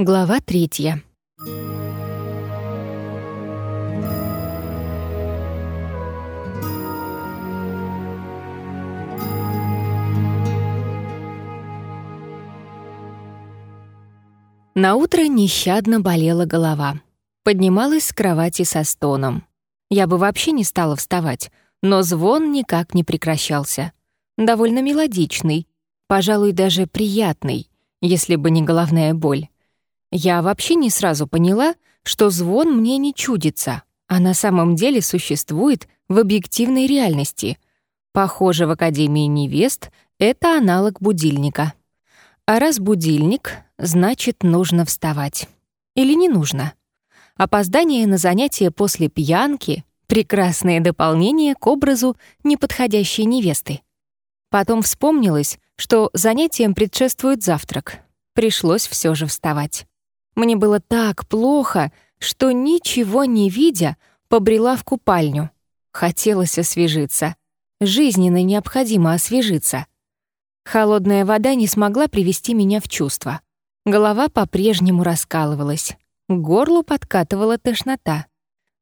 Глава третья. На утро нещадно болела голова. Поднималась с кровати со стоном. Я бы вообще не стала вставать, но звон никак не прекращался. Довольно мелодичный, пожалуй, даже приятный, если бы не головная боль. Я вообще не сразу поняла, что звон мне не чудится, а на самом деле существует в объективной реальности. Похоже, в Академии невест это аналог будильника. А раз будильник, значит, нужно вставать. Или не нужно? Опоздание на занятие после пьянки — прекрасное дополнение к образу неподходящей невесты. Потом вспомнилось, что занятиям предшествует завтрак. Пришлось все же вставать. Мне было так плохо, что, ничего не видя, побрела в купальню. Хотелось освежиться. Жизненно необходимо освежиться. Холодная вода не смогла привести меня в чувство. Голова по-прежнему раскалывалась. К горлу подкатывала тошнота.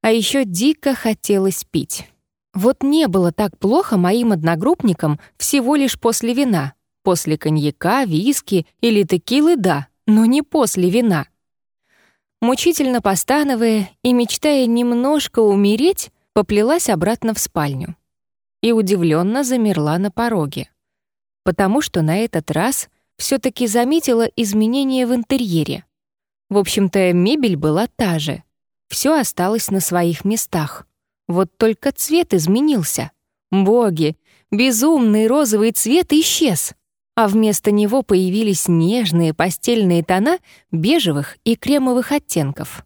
А еще дико хотелось пить. Вот не было так плохо моим одногруппникам всего лишь после вина. После коньяка, виски или текилы — да, но не после вина. Мучительно постановая и мечтая немножко умереть, поплелась обратно в спальню. И удивленно замерла на пороге. Потому что на этот раз все таки заметила изменения в интерьере. В общем-то, мебель была та же. Все осталось на своих местах. Вот только цвет изменился. Боги, безумный розовый цвет исчез а вместо него появились нежные постельные тона бежевых и кремовых оттенков.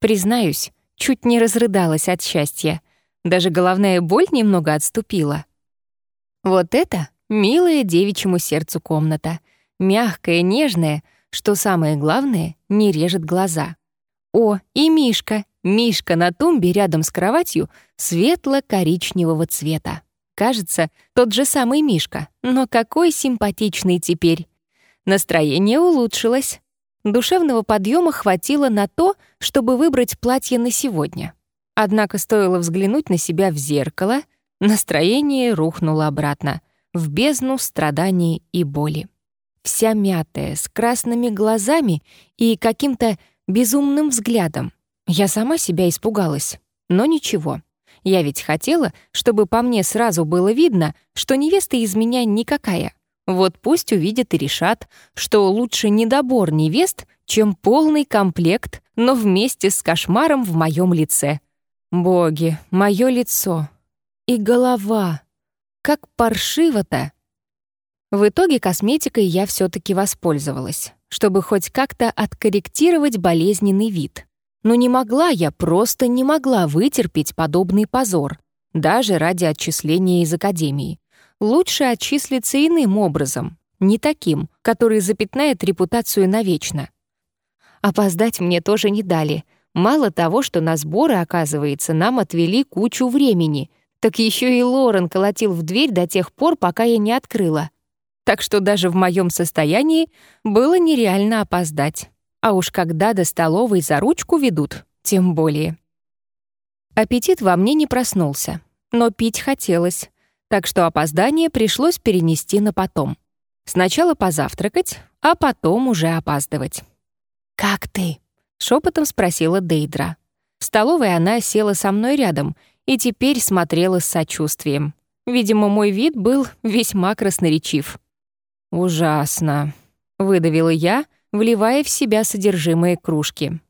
Признаюсь, чуть не разрыдалась от счастья. Даже головная боль немного отступила. Вот это милая девичьему сердцу комната. Мягкая, нежная, что самое главное, не режет глаза. О, и Мишка. Мишка на тумбе рядом с кроватью светло-коричневого цвета. Кажется, тот же самый Мишка, но какой симпатичный теперь. Настроение улучшилось. Душевного подъема хватило на то, чтобы выбрать платье на сегодня. Однако стоило взглянуть на себя в зеркало, настроение рухнуло обратно, в бездну страданий и боли. Вся мятая, с красными глазами и каким-то безумным взглядом. Я сама себя испугалась, но ничего. Я ведь хотела, чтобы по мне сразу было видно, что невеста из меня никакая. Вот пусть увидят и решат, что лучше недобор невест, чем полный комплект, но вместе с кошмаром в моем лице. Боги, мое лицо. И голова. Как паршиво-то. В итоге косметикой я все таки воспользовалась, чтобы хоть как-то откорректировать болезненный вид. Но не могла я, просто не могла вытерпеть подобный позор, даже ради отчисления из академии. Лучше отчислиться иным образом, не таким, который запятнает репутацию навечно. Опоздать мне тоже не дали. Мало того, что на сборы, оказывается, нам отвели кучу времени, так еще и Лорен колотил в дверь до тех пор, пока я не открыла. Так что даже в моем состоянии было нереально опоздать. А уж когда до столовой за ручку ведут, тем более. Аппетит во мне не проснулся, но пить хотелось, так что опоздание пришлось перенести на потом. Сначала позавтракать, а потом уже опаздывать. «Как ты?» — шепотом спросила Дейдра. В столовой она села со мной рядом и теперь смотрела с сочувствием. Видимо, мой вид был весьма красноречив. «Ужасно», — выдавила я, — вливая в себя содержимое кружки.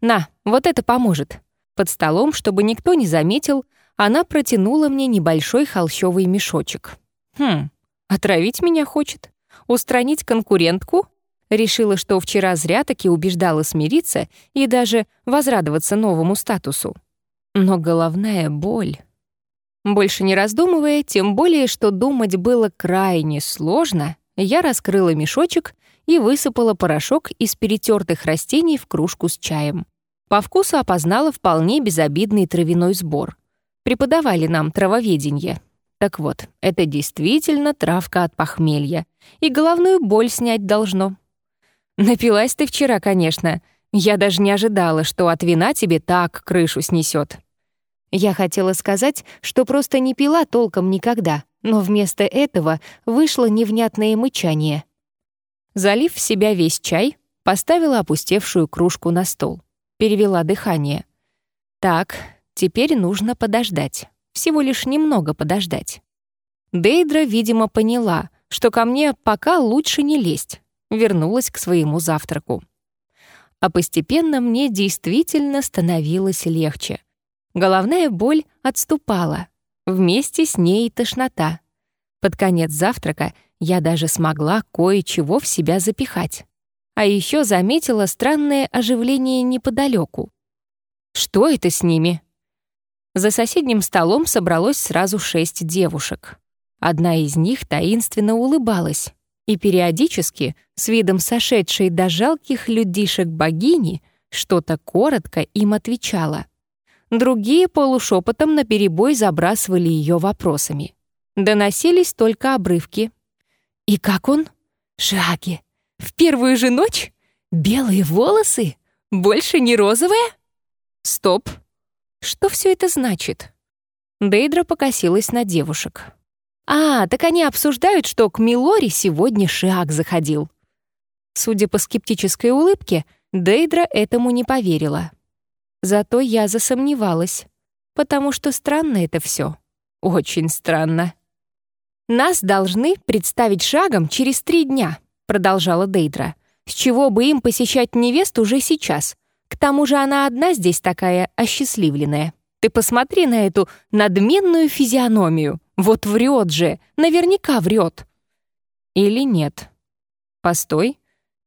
«На, вот это поможет». Под столом, чтобы никто не заметил, она протянула мне небольшой холщовый мешочек. «Хм, отравить меня хочет? Устранить конкурентку?» Решила, что вчера зря таки убеждала смириться и даже возрадоваться новому статусу. Но головная боль... Больше не раздумывая, тем более, что думать было крайне сложно, я раскрыла мешочек и высыпала порошок из перетертых растений в кружку с чаем. По вкусу опознала вполне безобидный травяной сбор. Преподавали нам травоведение. Так вот, это действительно травка от похмелья. И головную боль снять должно. Напилась ты вчера, конечно. Я даже не ожидала, что от вина тебе так крышу снесет. Я хотела сказать, что просто не пила толком никогда, но вместо этого вышло невнятное мычание. Залив в себя весь чай, поставила опустевшую кружку на стол. Перевела дыхание. Так, теперь нужно подождать. Всего лишь немного подождать. Дейдра, видимо, поняла, что ко мне пока лучше не лезть. Вернулась к своему завтраку. А постепенно мне действительно становилось легче. Головная боль отступала. Вместе с ней и тошнота. Под конец завтрака я даже смогла кое-чего в себя запихать. А еще заметила странное оживление неподалеку. Что это с ними? За соседним столом собралось сразу шесть девушек. Одна из них таинственно улыбалась и периодически, с видом сошедшей до жалких людишек богини, что-то коротко им отвечала. Другие полушепотом наперебой забрасывали ее вопросами. Доносились только обрывки. «И как он?» «Шаги. В первую же ночь? Белые волосы? Больше не розовые?» «Стоп. Что все это значит?» Дейдра покосилась на девушек. А, так они обсуждают, что к Милоре сегодня Шиак заходил. Судя по скептической улыбке, Дейдра этому не поверила. Зато я засомневалась, потому что странно это все. Очень странно. «Нас должны представить шагом через три дня», — продолжала Дейдра. «С чего бы им посещать невесту уже сейчас? К тому же она одна здесь такая осчастливленная. Ты посмотри на эту надменную физиономию. Вот врет же, наверняка врет. Или нет? Постой,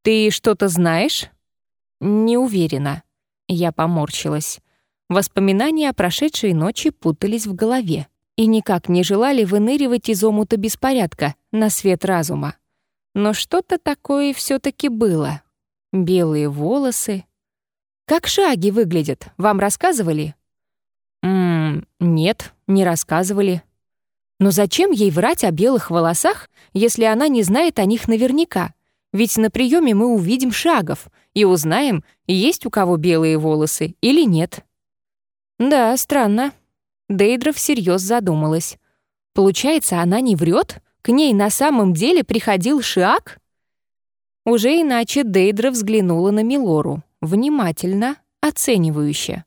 ты что-то знаешь? Не уверена. Я поморщилась. Воспоминания о прошедшей ночи путались в голове и никак не желали выныривать из омута беспорядка на свет разума. Но что-то такое все таки было. Белые волосы. Как шаги выглядят, вам рассказывали? Ммм, нет, не рассказывали. Но зачем ей врать о белых волосах, если она не знает о них наверняка? Ведь на приеме мы увидим шагов и узнаем, есть у кого белые волосы или нет. Да, странно. Дейдра всерьез задумалась. Получается, она не врет? К ней на самом деле приходил Шиак? Уже иначе Дейдра взглянула на Милору, внимательно, оценивающе.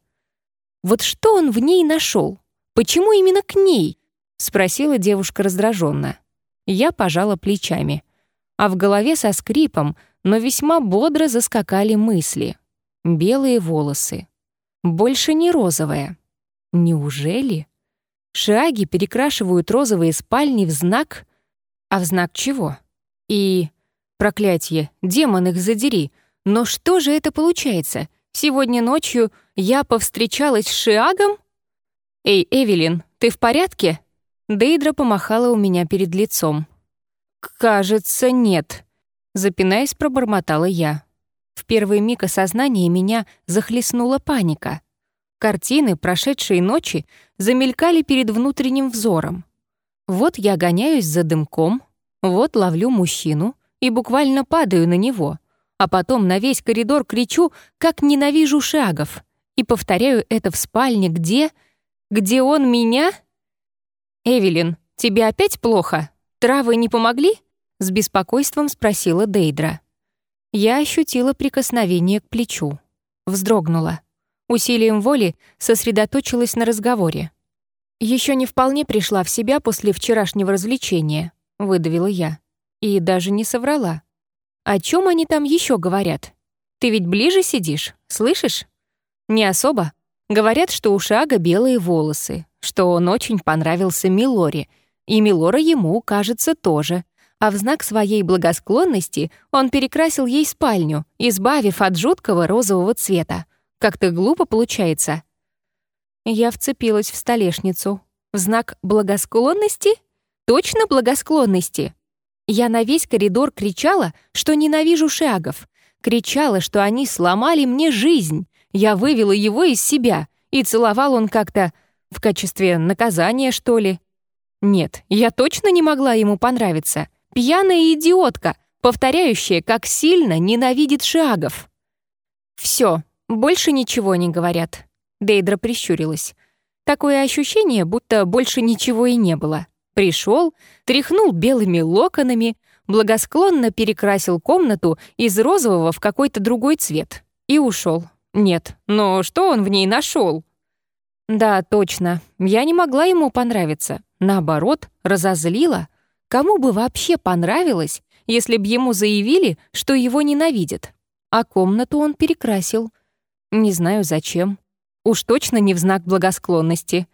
Вот что он в ней нашел? Почему именно к ней? — спросила девушка раздраженно. Я пожала плечами. А в голове со скрипом, но весьма бодро заскакали мысли. Белые волосы. Больше не розовая. Неужели? Шаги перекрашивают розовые спальни в знак... А в знак чего? И... Проклятье, демон их задери. Но что же это получается? Сегодня ночью я повстречалась с Шиагом? Эй, Эвелин, ты в порядке? Дейдра помахала у меня перед лицом. «Кажется, нет», — запинаясь, пробормотала я. В первый миг осознания меня захлестнула паника. Картины прошедшей ночи замелькали перед внутренним взором. Вот я гоняюсь за дымком, вот ловлю мужчину и буквально падаю на него, а потом на весь коридор кричу, как ненавижу шагов, и повторяю это в спальне, где... где он меня «Эвелин, тебе опять плохо? Травы не помогли?» — с беспокойством спросила Дейдра. Я ощутила прикосновение к плечу. Вздрогнула. Усилием воли сосредоточилась на разговоре. Еще не вполне пришла в себя после вчерашнего развлечения», — выдавила я. И даже не соврала. «О чем они там еще говорят? Ты ведь ближе сидишь, слышишь?» «Не особо. Говорят, что у Шага белые волосы, что он очень понравился Милоре, и Милора ему, кажется, тоже. А в знак своей благосклонности он перекрасил ей спальню, избавив от жуткого розового цвета. Как-то глупо получается. Я вцепилась в столешницу. В знак благосклонности? Точно благосклонности? Я на весь коридор кричала, что ненавижу шагов. Кричала, что они сломали мне жизнь. Я вывела его из себя, и целовал он как-то в качестве наказания, что ли? Нет, я точно не могла ему понравиться. Пьяная идиотка, повторяющая, как сильно ненавидит шагов. Все, больше ничего не говорят. Дейдра прищурилась. Такое ощущение, будто больше ничего и не было. Пришел, тряхнул белыми локонами, благосклонно перекрасил комнату из розового в какой-то другой цвет и ушел. Нет, но что он в ней нашел? Да, точно, я не могла ему понравиться. Наоборот, разозлила. Кому бы вообще понравилось, если б ему заявили, что его ненавидят? А комнату он перекрасил. Не знаю, зачем. Уж точно не в знак благосклонности.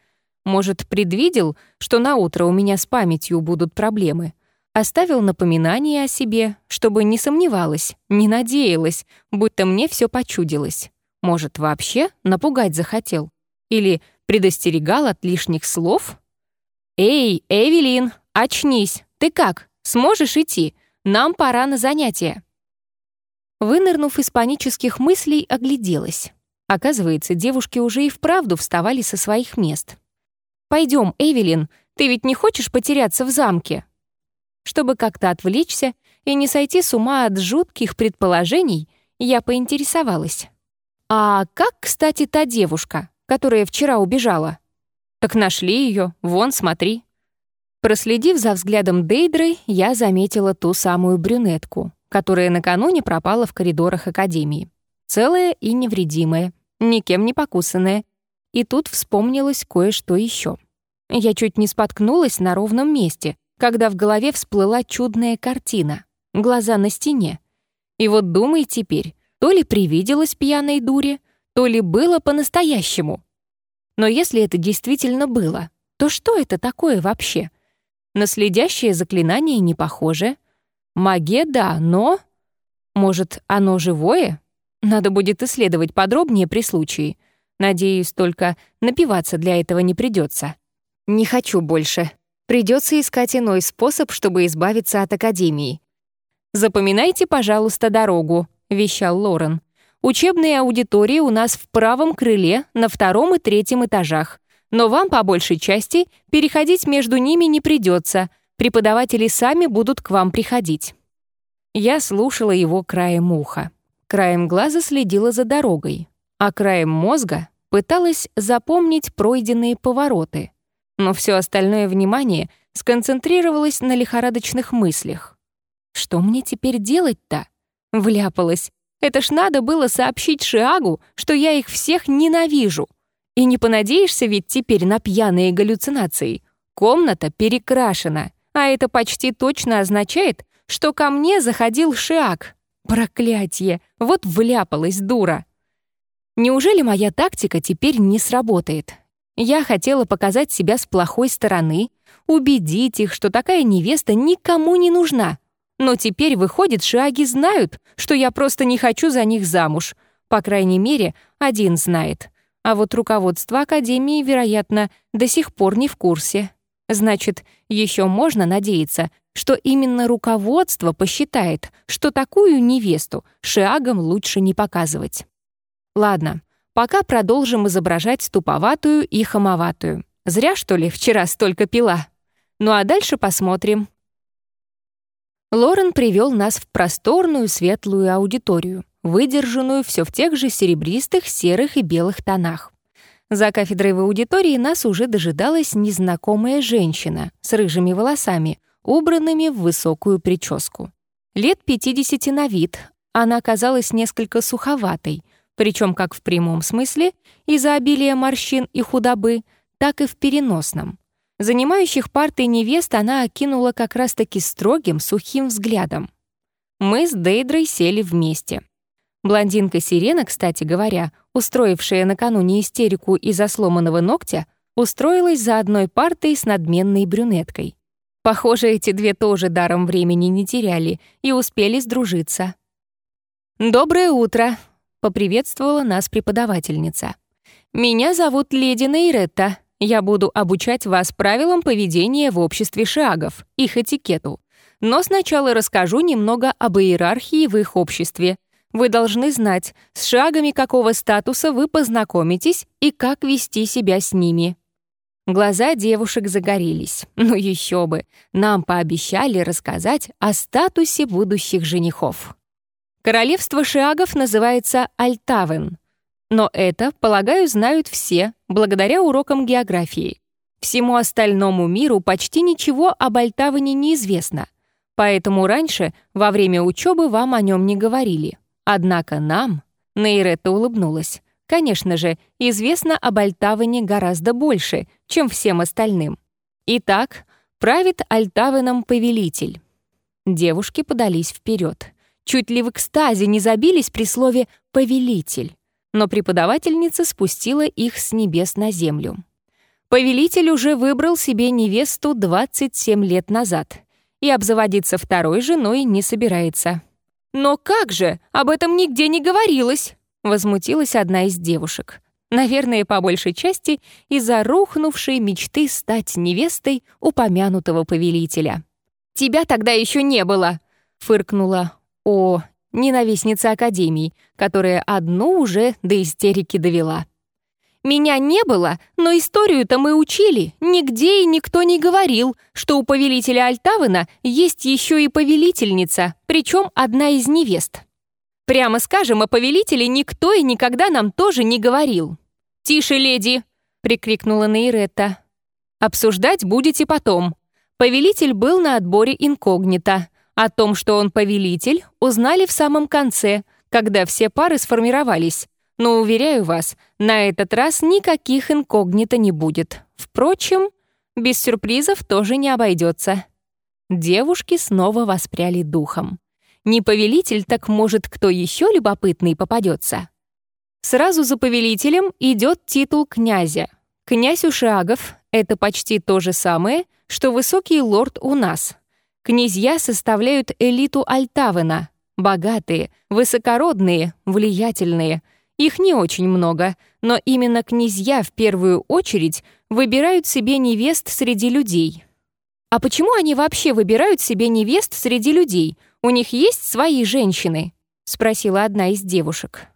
Может, предвидел, что на утро у меня с памятью будут проблемы. Оставил напоминание о себе, чтобы не сомневалась, не надеялась, будто мне все почудилось. Может, вообще напугать захотел? Или предостерегал от лишних слов? «Эй, Эвелин, очнись! Ты как? Сможешь идти? Нам пора на занятия!» Вынырнув из панических мыслей, огляделась. Оказывается, девушки уже и вправду вставали со своих мест. «Пойдем, Эвелин, ты ведь не хочешь потеряться в замке?» Чтобы как-то отвлечься и не сойти с ума от жутких предположений, я поинтересовалась. «А как, кстати, та девушка, которая вчера убежала?» «Так нашли ее, вон, смотри». Проследив за взглядом Дейдры, я заметила ту самую брюнетку, которая накануне пропала в коридорах Академии. Целая и невредимая, никем не покусанная. И тут вспомнилось кое-что еще. Я чуть не споткнулась на ровном месте, когда в голове всплыла чудная картина. Глаза на стене. И вот думай теперь, то ли привиделось пьяной дуре, то ли было по-настоящему. Но если это действительно было, то что это такое вообще? На следящее заклинание не похоже. Магия — да, но... Может, оно живое? Надо будет исследовать подробнее при случае. Надеюсь, только напиваться для этого не придется. Не хочу больше. Придется искать иной способ, чтобы избавиться от Академии. «Запоминайте, пожалуйста, дорогу», — вещал Лорен. «Учебные аудитории у нас в правом крыле, на втором и третьем этажах. Но вам, по большей части, переходить между ними не придется. Преподаватели сами будут к вам приходить». Я слушала его краем уха. Краем глаза следила за дорогой, а краем мозга пыталась запомнить пройденные повороты — но все остальное внимание сконцентрировалось на лихорадочных мыслях. Что мне теперь делать-то? Вляпалась. Это ж надо было сообщить Шиагу, что я их всех ненавижу. И не понадеешься ведь теперь на пьяные галлюцинации. Комната перекрашена, а это почти точно означает, что ко мне заходил Шиаг. Проклятье! Вот вляпалась дура. Неужели моя тактика теперь не сработает? Я хотела показать себя с плохой стороны, убедить их, что такая невеста никому не нужна. Но теперь, выходит, шаги знают, что я просто не хочу за них замуж. По крайней мере, один знает. А вот руководство Академии, вероятно, до сих пор не в курсе. Значит, еще можно надеяться, что именно руководство посчитает, что такую невесту шагом лучше не показывать. Ладно, Пока продолжим изображать туповатую и хамоватую. Зря, что ли, вчера столько пила. Ну а дальше посмотрим. Лорен привел нас в просторную светлую аудиторию, выдержанную все в тех же серебристых, серых и белых тонах. За кафедрой в аудитории нас уже дожидалась незнакомая женщина с рыжими волосами, убранными в высокую прическу. Лет 50 на вид, она казалась несколько суховатой — причем как в прямом смысле, из-за обилия морщин и худобы, так и в переносном. Занимающих парты невест она окинула как раз-таки строгим, сухим взглядом. Мы с Дейдрой сели вместе. Блондинка Сирена, кстати говоря, устроившая накануне истерику из-за сломанного ногтя, устроилась за одной партой с надменной брюнеткой. Похоже, эти две тоже даром времени не теряли и успели сдружиться. «Доброе утро!» — поприветствовала нас преподавательница. «Меня зовут леди Нейретта. Я буду обучать вас правилам поведения в обществе шагов, их этикету. Но сначала расскажу немного об иерархии в их обществе. Вы должны знать, с шагами какого статуса вы познакомитесь и как вести себя с ними». Глаза девушек загорелись. Ну еще бы, нам пообещали рассказать о статусе будущих женихов. Королевство шиагов называется Альтавен. Но это, полагаю, знают все, благодаря урокам географии. Всему остальному миру почти ничего об Альтавене не известно, поэтому раньше, во время учебы, вам о нем не говорили. Однако нам, Нейретта улыбнулась, конечно же, известно об Альтавене гораздо больше, чем всем остальным. Итак, правит Альтавеном повелитель. Девушки подались вперед. Чуть ли в экстазе не забились при слове «повелитель», но преподавательница спустила их с небес на землю. Повелитель уже выбрал себе невесту 27 лет назад и обзаводиться второй женой не собирается. «Но как же? Об этом нигде не говорилось!» — возмутилась одна из девушек. Наверное, по большей части из-за рухнувшей мечты стать невестой упомянутого повелителя. «Тебя тогда еще не было!» — фыркнула О, ненавистница Академии, которая одну уже до истерики довела. Меня не было, но историю-то мы учили. Нигде и никто не говорил, что у повелителя Альтавына есть еще и повелительница, причем одна из невест. Прямо скажем, о повелителе никто и никогда нам тоже не говорил. «Тише, леди!» — прикрикнула Нейретта. «Обсуждать будете потом. Повелитель был на отборе инкогнито. О том, что он повелитель, узнали в самом конце, когда все пары сформировались. Но, уверяю вас, на этот раз никаких инкогнито не будет. Впрочем, без сюрпризов тоже не обойдется. Девушки снова воспряли духом. Не повелитель, так может, кто еще любопытный попадется. Сразу за повелителем идет титул князя. Князь Ушиагов — это почти то же самое, что высокий лорд у нас. Князья составляют элиту Альтавена, богатые, высокородные, влиятельные — их не очень много, но именно князья в первую очередь выбирают себе невест среди людей. А почему они вообще выбирают себе невест среди людей? У них есть свои женщины? спросила одна из девушек.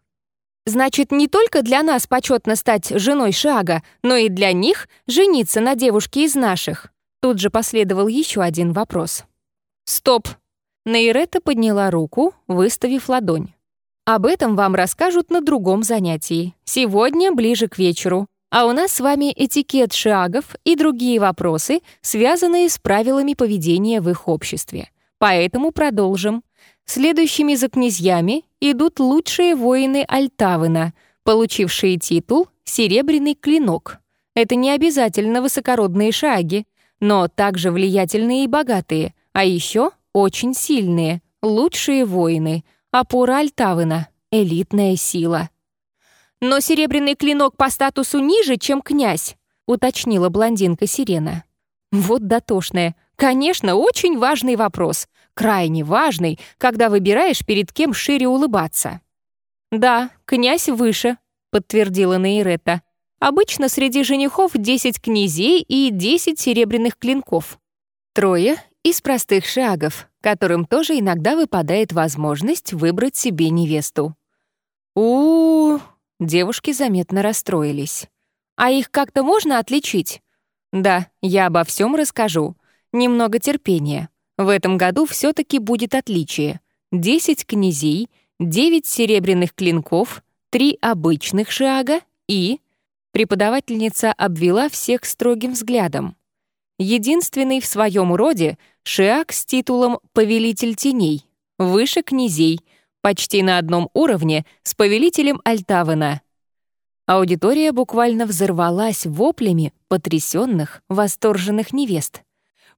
Значит, не только для нас почетно стать женой Шага, но и для них жениться на девушке из наших. Тут же последовал еще один вопрос. Стоп. Нейрета подняла руку, выставив ладонь. Об этом вам расскажут на другом занятии. Сегодня ближе к вечеру. А у нас с вами этикет шагов и другие вопросы, связанные с правилами поведения в их обществе. Поэтому продолжим. Следующими за князьями идут лучшие воины Альтавына, получившие титул «Серебряный клинок». Это не обязательно высокородные шаги, но также влиятельные и богатые, а еще очень сильные, лучшие воины — Опора Альтавына — элитная сила. «Но серебряный клинок по статусу ниже, чем князь», — уточнила блондинка Сирена. «Вот дотошная. Конечно, очень важный вопрос. Крайне важный, когда выбираешь, перед кем шире улыбаться». «Да, князь выше», — подтвердила Нейрета. «Обычно среди женихов 10 князей и 10 серебряных клинков. Трое из простых шагов, которым тоже иногда выпадает возможность выбрать себе невесту. у, -у, девушки заметно расстроились. «А их как-то можно отличить?» «Да, я обо всем расскажу. Немного терпения. В этом году все таки будет отличие. Десять князей, девять серебряных клинков, три обычных шага и...» Преподавательница обвела всех строгим взглядом. Единственный в своем роде Шиак с титулом «Повелитель теней», выше князей, почти на одном уровне с повелителем Альтавена. Аудитория буквально взорвалась воплями потрясенных, восторженных невест.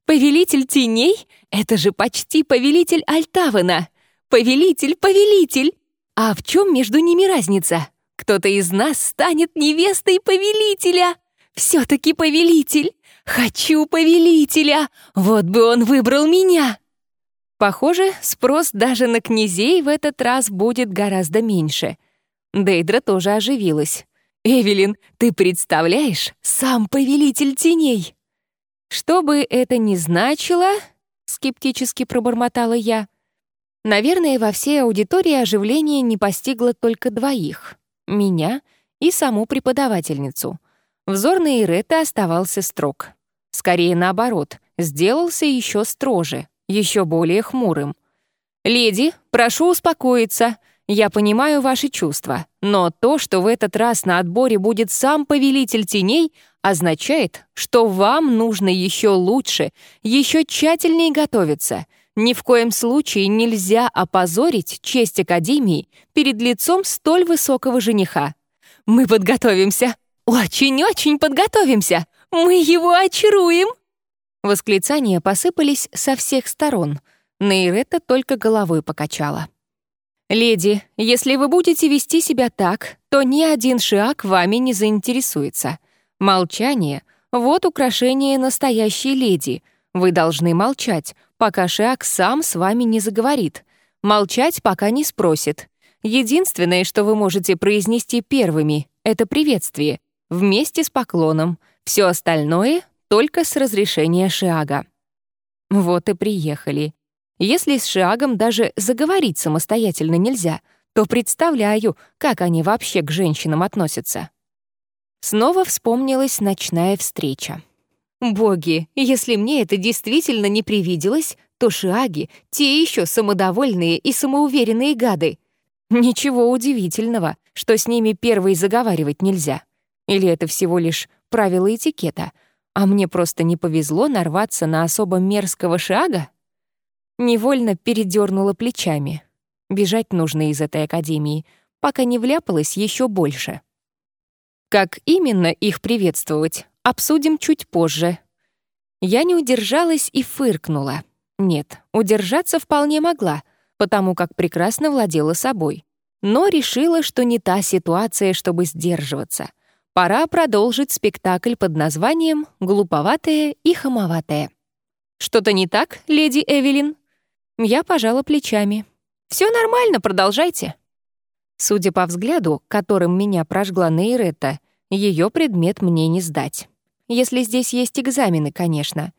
«Повелитель теней? Это же почти повелитель Альтавена! Повелитель, повелитель! А в чем между ними разница? Кто-то из нас станет невестой повелителя! Все-таки повелитель! «Хочу повелителя! Вот бы он выбрал меня!» Похоже, спрос даже на князей в этот раз будет гораздо меньше. Дейдра тоже оживилась. «Эвелин, ты представляешь, сам повелитель теней!» «Что бы это ни значило», — скептически пробормотала я, «наверное, во всей аудитории оживление не постигло только двоих — меня и саму преподавательницу. Взор Нейреты оставался строг. Скорее наоборот, сделался еще строже, еще более хмурым. «Леди, прошу успокоиться. Я понимаю ваши чувства, но то, что в этот раз на отборе будет сам повелитель теней, означает, что вам нужно еще лучше, еще тщательнее готовиться. Ни в коем случае нельзя опозорить честь Академии перед лицом столь высокого жениха. Мы подготовимся. Очень-очень подготовимся. Мы его очаруем. Восклицания посыпались со всех сторон. Нейрета только головой покачала. «Леди, если вы будете вести себя так, то ни один шиак вами не заинтересуется. Молчание — вот украшение настоящей леди. Вы должны молчать, пока шиак сам с вами не заговорит. Молчать, пока не спросит. Единственное, что вы можете произнести первыми, — это приветствие, вместе с поклоном. Все остальное только с разрешения Шиага. Вот и приехали. Если с Шиагом даже заговорить самостоятельно нельзя, то представляю, как они вообще к женщинам относятся. Снова вспомнилась ночная встреча. Боги, если мне это действительно не привиделось, то шиаги — те еще самодовольные и самоуверенные гады. Ничего удивительного, что с ними первой заговаривать нельзя. Или это всего лишь правила этикета — а мне просто не повезло нарваться на особо мерзкого шага? Невольно передернула плечами. Бежать нужно из этой академии, пока не вляпалась еще больше. Как именно их приветствовать, обсудим чуть позже. Я не удержалась и фыркнула. Нет, удержаться вполне могла, потому как прекрасно владела собой. Но решила, что не та ситуация, чтобы сдерживаться — Пора продолжить спектакль под названием «Глуповатая и хамоватая». «Что-то не так, леди Эвелин?» Я пожала плечами. «Все нормально, продолжайте». Судя по взгляду, которым меня прожгла Нейретта, ее предмет мне не сдать. Если здесь есть экзамены, конечно.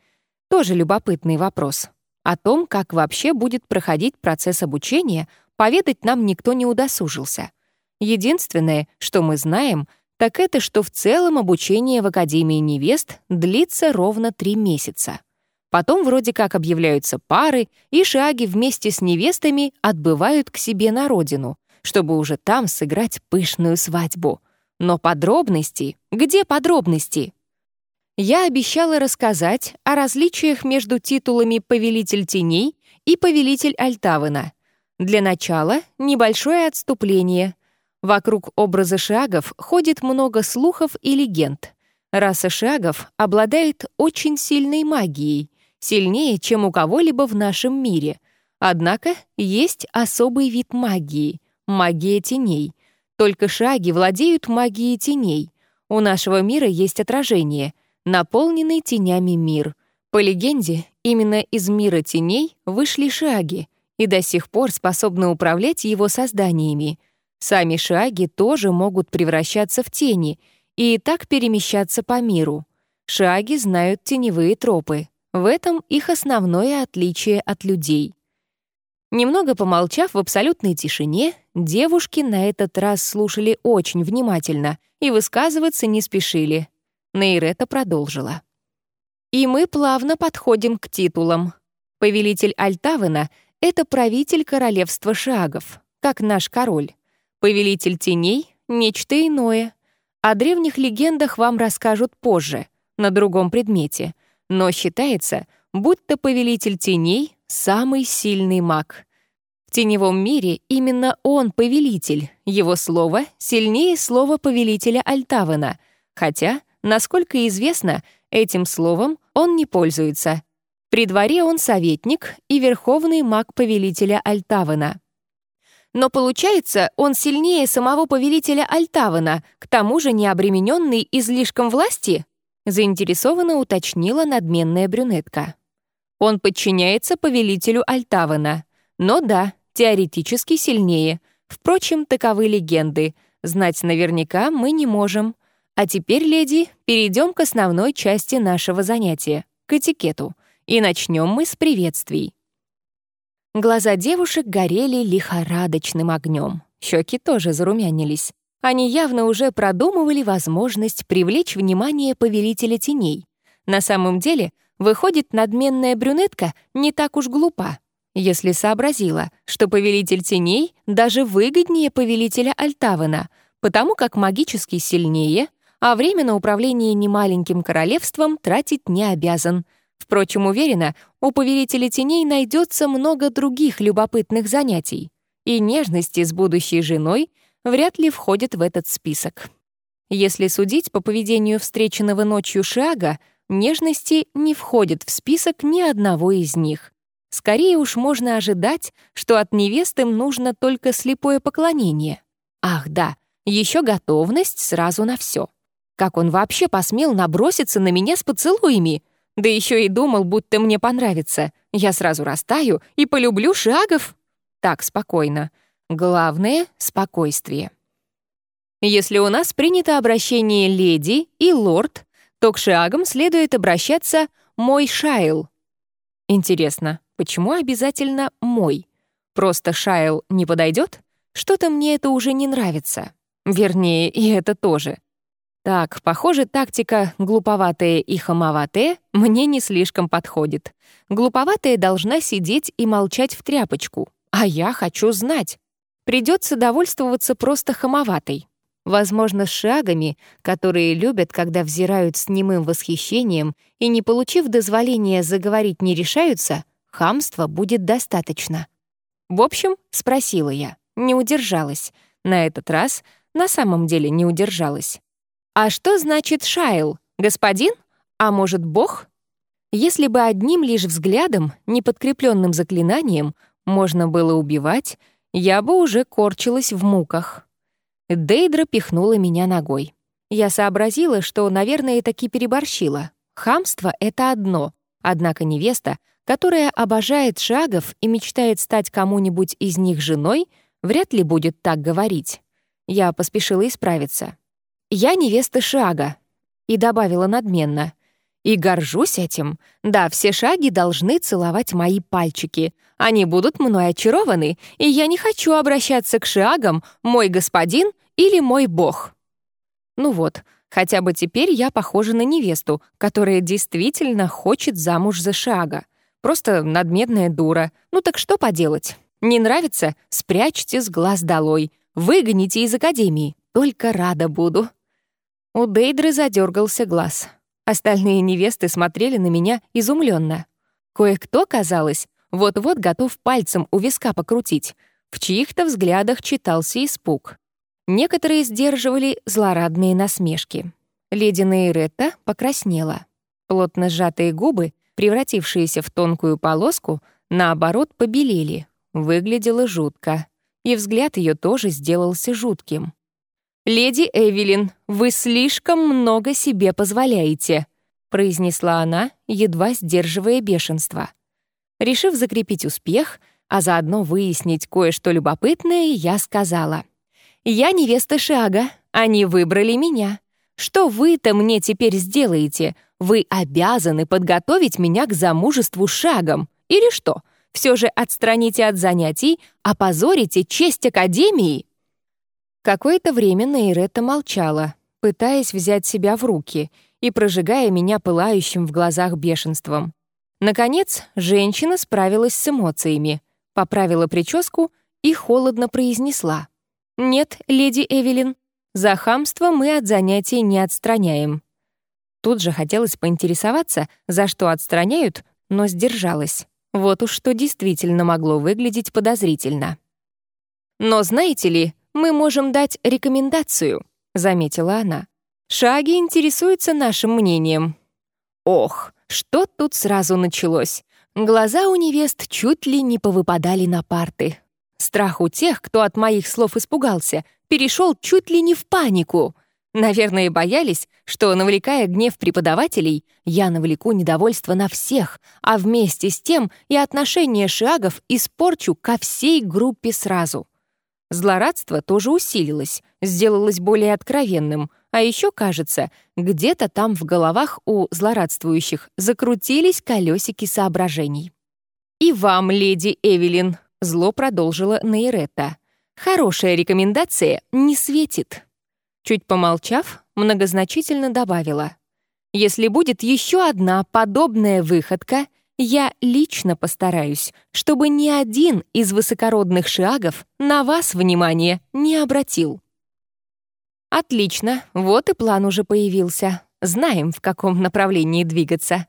Тоже любопытный вопрос. О том, как вообще будет проходить процесс обучения, поведать нам никто не удосужился. Единственное, что мы знаем — так это что в целом обучение в Академии невест длится ровно три месяца. Потом вроде как объявляются пары, и шаги вместе с невестами отбывают к себе на родину, чтобы уже там сыграть пышную свадьбу. Но подробности? Где подробности? Я обещала рассказать о различиях между титулами «Повелитель теней» и «Повелитель Альтавына». Для начала небольшое отступление — Вокруг образа шагов ходит много слухов и легенд. Раса шагов обладает очень сильной магией, сильнее, чем у кого-либо в нашем мире. Однако есть особый вид магии — магия теней. Только шаги владеют магией теней. У нашего мира есть отражение, наполненный тенями мир. По легенде, именно из мира теней вышли шаги и до сих пор способны управлять его созданиями — Сами шаги тоже могут превращаться в тени и так перемещаться по миру. Шаги знают теневые тропы. В этом их основное отличие от людей. Немного помолчав в абсолютной тишине, девушки на этот раз слушали очень внимательно и высказываться не спешили. Нейрета продолжила. «И мы плавно подходим к титулам. Повелитель Альтавена — это правитель королевства шагов, как наш король. Повелитель теней — нечто иное. О древних легендах вам расскажут позже, на другом предмете. Но считается, будто повелитель теней — самый сильный маг. В теневом мире именно он повелитель, его слово сильнее слова повелителя Альтавена, хотя, насколько известно, этим словом он не пользуется. При дворе он советник и верховный маг повелителя Альтавена — но получается, он сильнее самого повелителя Альтавана, к тому же не обремененный излишком власти? Заинтересованно уточнила надменная брюнетка. Он подчиняется повелителю Альтавана. Но да, теоретически сильнее. Впрочем, таковы легенды. Знать наверняка мы не можем. А теперь, леди, перейдем к основной части нашего занятия — к этикету. И начнем мы с приветствий. Глаза девушек горели лихорадочным огнем. Щеки тоже зарумянились. Они явно уже продумывали возможность привлечь внимание повелителя теней. На самом деле, выходит, надменная брюнетка не так уж глупа, если сообразила, что повелитель теней даже выгоднее повелителя Альтавана, потому как магически сильнее, а время на управление немаленьким королевством тратить не обязан. Впрочем, уверена, у повелителя теней найдется много других любопытных занятий, и нежности с будущей женой вряд ли входят в этот список. Если судить по поведению встреченного ночью Шиага, нежности не входят в список ни одного из них. Скорее уж можно ожидать, что от невесты нужно только слепое поклонение. Ах да, еще готовность сразу на все. Как он вообще посмел наброситься на меня с поцелуями? Да еще и думал, будто мне понравится. Я сразу растаю и полюблю шагов. Так, спокойно. Главное — спокойствие. Если у нас принято обращение «леди» и «лорд», то к шагам следует обращаться «мой Шайл». Интересно, почему обязательно «мой»? Просто Шайл не подойдет? Что-то мне это уже не нравится. Вернее, и это тоже. Так, похоже, тактика «глуповатая и хамоватая» мне не слишком подходит. Глуповатая должна сидеть и молчать в тряпочку, а я хочу знать. Придется довольствоваться просто хамоватой. Возможно, с шагами, которые любят, когда взирают с немым восхищением и, не получив дозволения заговорить, не решаются, хамства будет достаточно. В общем, спросила я, не удержалась. На этот раз на самом деле не удержалась. А что значит Шайл? Господин? А может, бог? Если бы одним лишь взглядом, неподкрепленным заклинанием, можно было убивать, я бы уже корчилась в муках. Дейдра пихнула меня ногой. Я сообразила, что, наверное, таки переборщила. Хамство — это одно, однако невеста, которая обожает шагов и мечтает стать кому-нибудь из них женой, вряд ли будет так говорить. Я поспешила исправиться. «Я невеста Шага», и добавила надменно. «И горжусь этим. Да, все шаги должны целовать мои пальчики. Они будут мной очарованы, и я не хочу обращаться к шагам «мой господин» или «мой бог». Ну вот, хотя бы теперь я похожа на невесту, которая действительно хочет замуж за шага. Просто надменная дура. Ну так что поделать? Не нравится? Спрячьте с глаз долой. Выгоните из академии. Только рада буду. У Дейдры задергался глаз. Остальные невесты смотрели на меня изумленно. Кое-кто, казалось, вот-вот готов пальцем у виска покрутить. В чьих-то взглядах читался испуг. Некоторые сдерживали злорадные насмешки. Леди Нейретта покраснела. Плотно сжатые губы, превратившиеся в тонкую полоску, наоборот, побелели. Выглядело жутко. И взгляд ее тоже сделался жутким. «Леди Эвелин, вы слишком много себе позволяете», произнесла она, едва сдерживая бешенство. Решив закрепить успех, а заодно выяснить кое-что любопытное, я сказала. «Я невеста Шага, они выбрали меня. Что вы-то мне теперь сделаете? Вы обязаны подготовить меня к замужеству шагом. Или что? Все же отстраните от занятий, опозорите честь Академии?» Какое-то время Нейретта молчала, пытаясь взять себя в руки и прожигая меня пылающим в глазах бешенством. Наконец, женщина справилась с эмоциями, поправила прическу и холодно произнесла. «Нет, леди Эвелин, за хамство мы от занятий не отстраняем». Тут же хотелось поинтересоваться, за что отстраняют, но сдержалась. Вот уж что действительно могло выглядеть подозрительно. «Но знаете ли, мы можем дать рекомендацию», — заметила она. «Шаги интересуются нашим мнением». Ох, что тут сразу началось? Глаза у невест чуть ли не повыпадали на парты. Страх у тех, кто от моих слов испугался, перешел чуть ли не в панику. Наверное, боялись, что, навлекая гнев преподавателей, я навлеку недовольство на всех, а вместе с тем и отношение шагов испорчу ко всей группе сразу. Злорадство тоже усилилось, сделалось более откровенным, а еще, кажется, где-то там в головах у злорадствующих закрутились колесики соображений. «И вам, леди Эвелин», — зло продолжила Нейретта. «Хорошая рекомендация не светит». Чуть помолчав, многозначительно добавила. «Если будет еще одна подобная выходка, я лично постараюсь, чтобы ни один из высокородных шиагов на вас внимание не обратил». «Отлично, вот и план уже появился. Знаем, в каком направлении двигаться.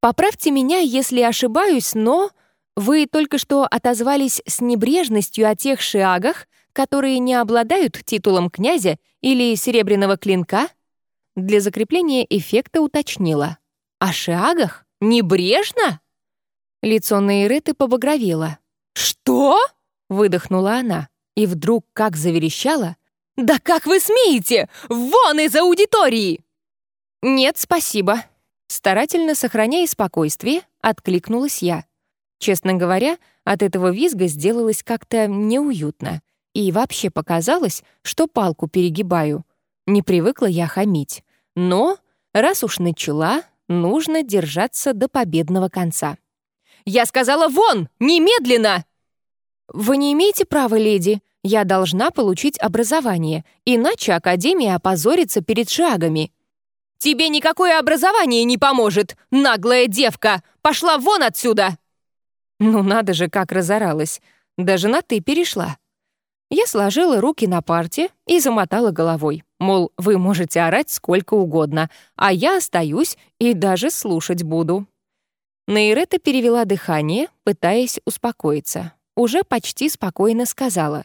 Поправьте меня, если ошибаюсь, но вы только что отозвались с небрежностью о тех шиагах, которые не обладают титулом князя или серебряного клинка?» Для закрепления эффекта уточнила. «О шиагах? Небрежно?» Лицо Нейреты побагровело. «Что?» — выдохнула она. И вдруг как заверещала. «Да как вы смеете? Вон из аудитории!» «Нет, спасибо». Старательно сохраняя спокойствие, откликнулась я. Честно говоря, от этого визга сделалось как-то неуютно. И вообще показалось, что палку перегибаю. Не привыкла я хамить. Но, раз уж начала, нужно держаться до победного конца. «Я сказала вон! Немедленно!» «Вы не имеете права, леди. Я должна получить образование, иначе Академия опозорится перед шагами». «Тебе никакое образование не поможет, наглая девка! Пошла вон отсюда!» Ну надо же, как разоралась. Даже на «ты» перешла. Я сложила руки на парте и замотала головой. Мол, вы можете орать сколько угодно, а я остаюсь и даже слушать буду. Нейрета перевела дыхание, пытаясь успокоиться. Уже почти спокойно сказала.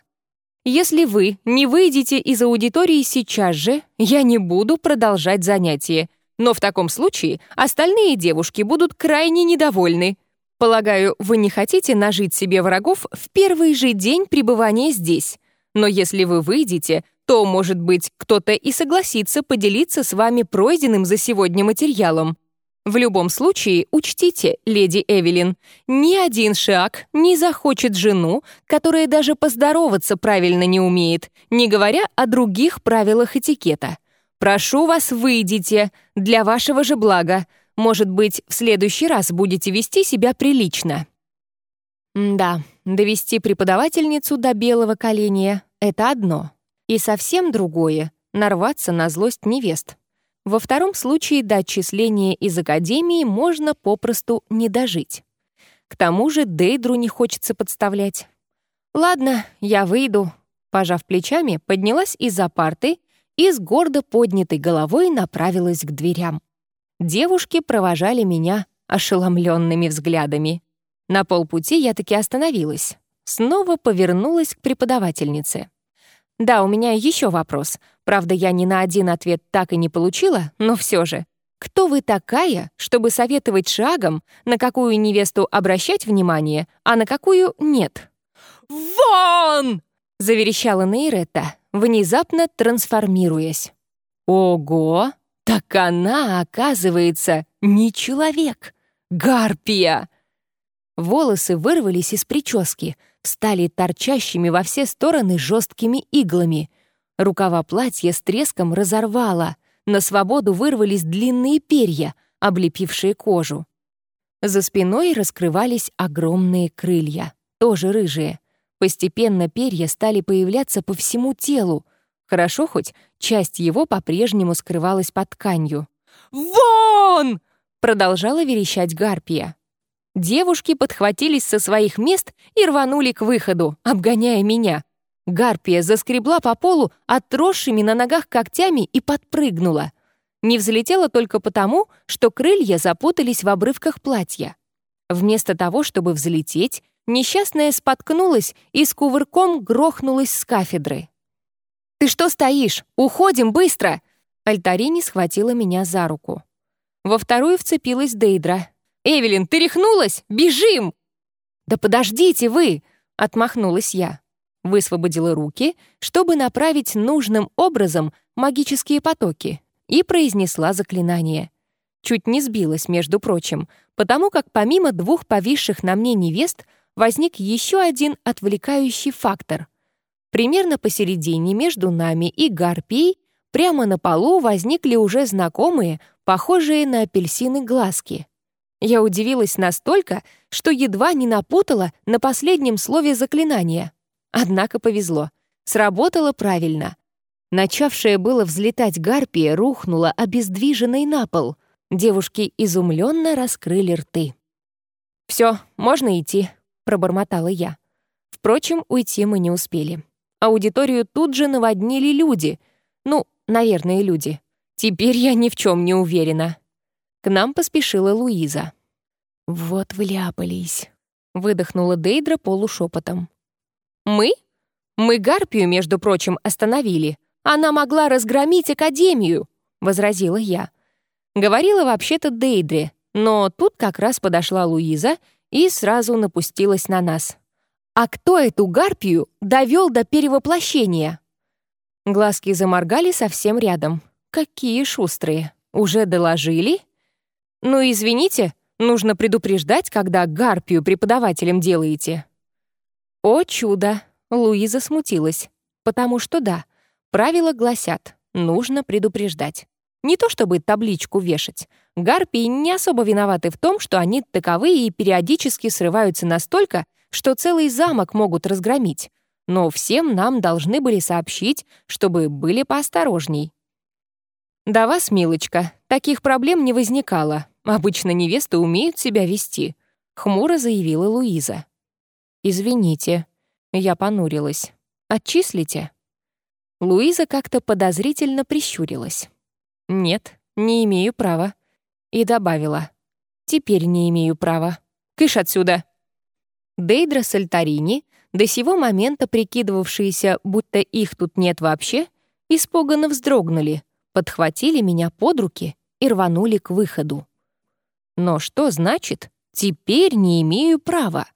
«Если вы не выйдете из аудитории сейчас же, я не буду продолжать занятие. Но в таком случае остальные девушки будут крайне недовольны. Полагаю, вы не хотите нажить себе врагов в первый же день пребывания здесь. Но если вы выйдете, то, может быть, кто-то и согласится поделиться с вами пройденным за сегодня материалом. В любом случае, учтите, леди Эвелин, ни один шаг не захочет жену, которая даже поздороваться правильно не умеет, не говоря о других правилах этикета. Прошу вас, выйдите, для вашего же блага. Может быть, в следующий раз будете вести себя прилично». Да, довести преподавательницу до белого коленя — это одно. И совсем другое — нарваться на злость невест. Во втором случае до отчисления из академии можно попросту не дожить. К тому же Дейдру не хочется подставлять. «Ладно, я выйду», — пожав плечами, поднялась из-за парты и с гордо поднятой головой направилась к дверям. Девушки провожали меня ошеломленными взглядами. На полпути я таки остановилась. Снова повернулась к преподавательнице. «Да, у меня еще вопрос. Правда, я ни на один ответ так и не получила, но все же. Кто вы такая, чтобы советовать шагом, на какую невесту обращать внимание, а на какую нет?» «Вон!» — заверещала Нейретта, внезапно трансформируясь. «Ого!» Так она, оказывается, не человек, гарпия. Волосы вырвались из прически, стали торчащими во все стороны жесткими иглами. Рукава платья с треском разорвало. На свободу вырвались длинные перья, облепившие кожу. За спиной раскрывались огромные крылья, тоже рыжие. Постепенно перья стали появляться по всему телу, Хорошо хоть часть его по-прежнему скрывалась под тканью. «Вон!» — продолжала верещать Гарпия. Девушки подхватились со своих мест и рванули к выходу, обгоняя меня. Гарпия заскребла по полу отросшими на ногах когтями и подпрыгнула. Не взлетела только потому, что крылья запутались в обрывках платья. Вместо того, чтобы взлететь, несчастная споткнулась и с кувырком грохнулась с кафедры. «Ты что стоишь? Уходим быстро!» Альтарини схватила меня за руку. Во вторую вцепилась Дейдра. «Эвелин, ты рехнулась? Бежим!» «Да подождите вы!» — отмахнулась я. Высвободила руки, чтобы направить нужным образом магические потоки, и произнесла заклинание. Чуть не сбилась, между прочим, потому как помимо двух повисших на мне невест возник еще один отвлекающий фактор — Примерно посередине между нами и гарпией прямо на полу возникли уже знакомые, похожие на апельсины глазки. Я удивилась настолько, что едва не напутала на последнем слове заклинания. Однако повезло. Сработало правильно. Начавшая было взлетать гарпия рухнула обездвиженной на пол. Девушки изумленно раскрыли рты. «Все, можно идти», — пробормотала я. Впрочем, уйти мы не успели. Аудиторию тут же наводнили люди. Ну, наверное, люди. Теперь я ни в чем не уверена. К нам поспешила Луиза. «Вот вляпались», — выдохнула Дейдра полушепотом. «Мы? Мы Гарпию, между прочим, остановили. Она могла разгромить Академию», — возразила я. Говорила вообще-то Дейдре, но тут как раз подошла Луиза и сразу напустилась на нас. «А кто эту Гарпию довел до перевоплощения?» Глазки заморгали совсем рядом. «Какие шустрые! Уже доложили?» «Ну, извините, нужно предупреждать, когда Гарпию преподавателем делаете». «О чудо!» — Луиза смутилась. «Потому что да, правила гласят, нужно предупреждать. Не то чтобы табличку вешать. Гарпии не особо виноваты в том, что они таковые и периодически срываются настолько, что целый замок могут разгромить. Но всем нам должны были сообщить, чтобы были поосторожней. «Да вас, милочка, таких проблем не возникало. Обычно невесты умеют себя вести», — хмуро заявила Луиза. «Извините», — я понурилась. «Отчислите?» Луиза как-то подозрительно прищурилась. «Нет, не имею права». И добавила. «Теперь не имею права. Кыш отсюда!» Дейдра Сальтарини, до сего момента прикидывавшиеся, будто их тут нет вообще, испуганно вздрогнули, подхватили меня под руки и рванули к выходу. Но что значит «теперь не имею права»?